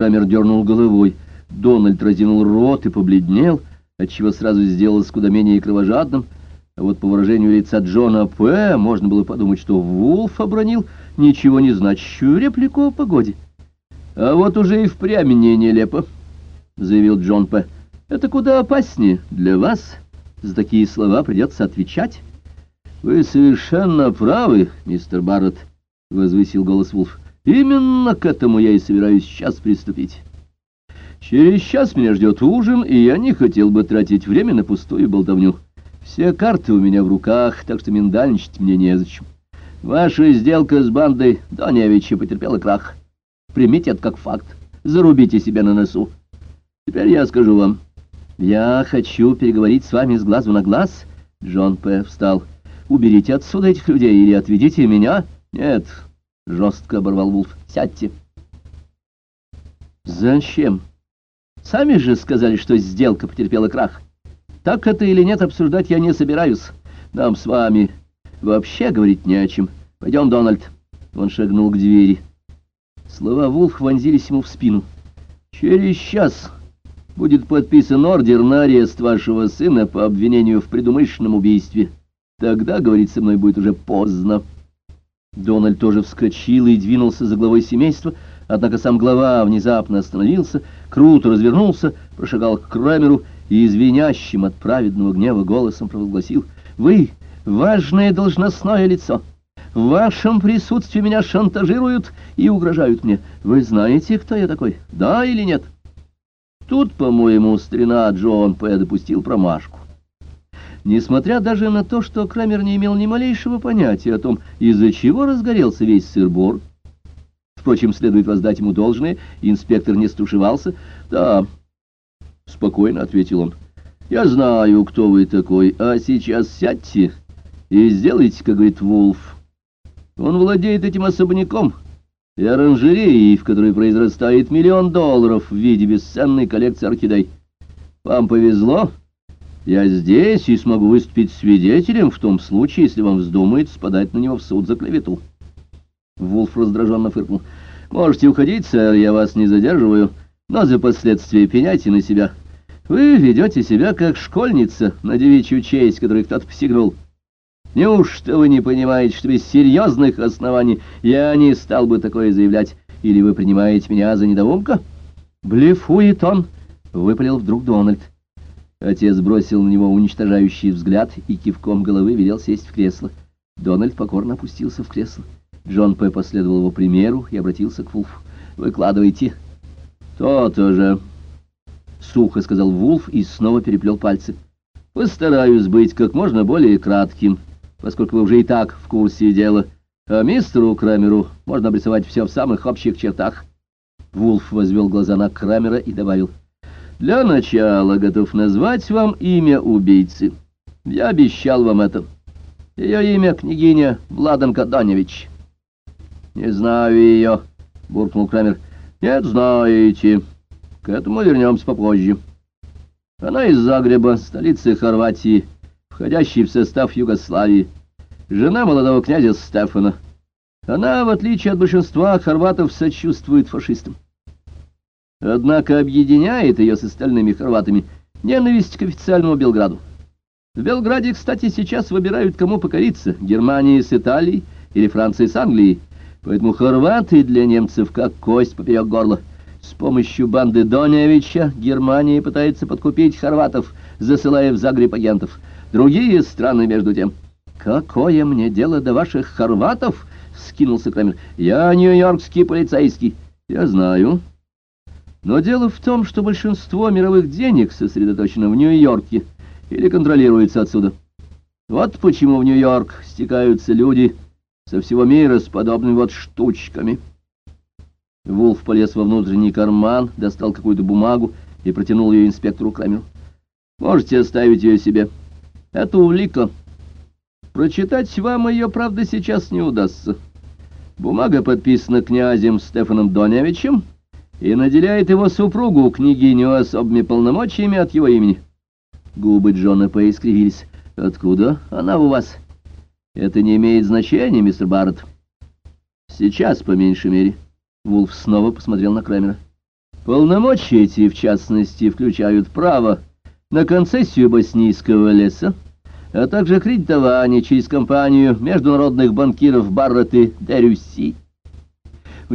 Крамер дернул головой. Дональд разинул рот и побледнел, отчего сразу сделалось куда менее кровожадным. А вот по выражению лица Джона П. можно было подумать, что Вулф обронил ничего не значащую реплику о погоде. «А вот уже и впрямь не нелепо», — заявил Джон П. «Это куда опаснее для вас. За такие слова придется отвечать». «Вы совершенно правы, мистер Барретт», — возвысил голос Вулф. «Именно к этому я и собираюсь сейчас приступить». Через час меня ждет ужин, и я не хотел бы тратить время на пустую болтовню. Все карты у меня в руках, так что миндальничать мне незачем. Ваша сделка с бандой Доневича потерпела крах. Примите это как факт. Зарубите себя на носу. Теперь я скажу вам. Я хочу переговорить с вами с глазу на глаз. Джон П. встал. Уберите отсюда этих людей или отведите меня. Нет, жестко оборвал Вулф. Сядьте. Зачем? Сами же сказали, что сделка потерпела крах. Так это или нет, обсуждать я не собираюсь. Нам с вами вообще говорить не о чем. Пойдем, Дональд. Он шагнул к двери. Слова Вулф вонзились ему в спину. Через час будет подписан ордер на арест вашего сына по обвинению в предумышленном убийстве. Тогда, говорить со мной, будет уже поздно. Дональд тоже вскочил и двинулся за главой семейства, Однако сам глава внезапно остановился, круто развернулся, прошагал к Крамеру и извинящим от праведного гнева голосом провозгласил «Вы — важное должностное лицо. В вашем присутствии меня шантажируют и угрожают мне. Вы знаете, кто я такой, да или нет?» Тут, по-моему, старина Джон П. допустил промашку. Несмотря даже на то, что Крамер не имел ни малейшего понятия о том, из-за чего разгорелся весь сыр-бор, Впрочем, следует воздать ему должное, инспектор не стушевался. «Да», — спокойно ответил он, — «я знаю, кто вы такой, а сейчас сядьте и сделайте, как говорит Вулф. Он владеет этим особняком и оранжереей, в которой произрастает миллион долларов в виде бесценной коллекции орхидей. Вам повезло». Я здесь и смогу выступить свидетелем в том случае, если вам вздумается подать на него в суд за клевету. Вулф раздраженно фыркнул. «Можете уходить, сэр, я вас не задерживаю, но за последствия пеняйте на себя. Вы ведете себя как школьница на девичью честь, которой кто-то посягнул. Неужто вы не понимаете, что без серьезных оснований я не стал бы такое заявлять? Или вы принимаете меня за недоумка?» «Блефует он!» — выпалил вдруг Дональд. Отец бросил на него уничтожающий взгляд и кивком головы велел сесть в кресло. Дональд покорно опустился в кресло. Джон П. последовал его примеру и обратился к Вулфу. «Выкладывайте». «То-то же», — сухо сказал Вулф и снова переплел пальцы. «Постараюсь быть как можно более кратким, поскольку вы уже и так в курсе дела. А мистеру Крамеру можно обрисовать все в самых общих чертах». Вулф возвел глаза на Крамера и добавил. «Для начала готов назвать вам имя убийцы. Я обещал вам это. Ее имя княгиня Владанка Даневич». «Не знаю ее», — буркнул Крамер. «Нет, знаете. К этому вернемся попозже. Она из Загреба, столицы Хорватии, входящей в состав Югославии. Жена молодого князя Стефана. Она, в отличие от большинства хорватов, сочувствует фашистам. Однако объединяет ее с остальными хорватами ненависть к официальному Белграду. В Белграде, кстати, сейчас выбирают, кому покориться — Германии с Италией или Франции с Англией. Поэтому хорваты для немцев как кость поперек горла. С помощью банды Доневича Германия пытается подкупить хорватов, засылая в Загреб агентов. Другие страны, между тем... «Какое мне дело до ваших хорватов?» — скинулся Крамер. «Я нью-йоркский полицейский». «Я знаю». Но дело в том, что большинство мировых денег сосредоточено в Нью-Йорке или контролируется отсюда. Вот почему в Нью-Йорк стекаются люди со всего мира с подобными вот штучками. Вулф полез во внутренний карман, достал какую-то бумагу и протянул ее инспектору Крамеру. «Можете оставить ее себе. Это улика. Прочитать вам ее, правда, сейчас не удастся. Бумага подписана князем Стефаном Доневичем и наделяет его супругу, княгиню, особыми полномочиями от его имени». Губы Джона поискривились. «Откуда она у вас?» Это не имеет значения, мистер Барретт. Сейчас, по меньшей мере. Вулф снова посмотрел на Крамера. Полномочия эти, в частности, включают право на концессию боснийского леса, а также кредитование через компанию международных банкиров Барретт и Дерюсси.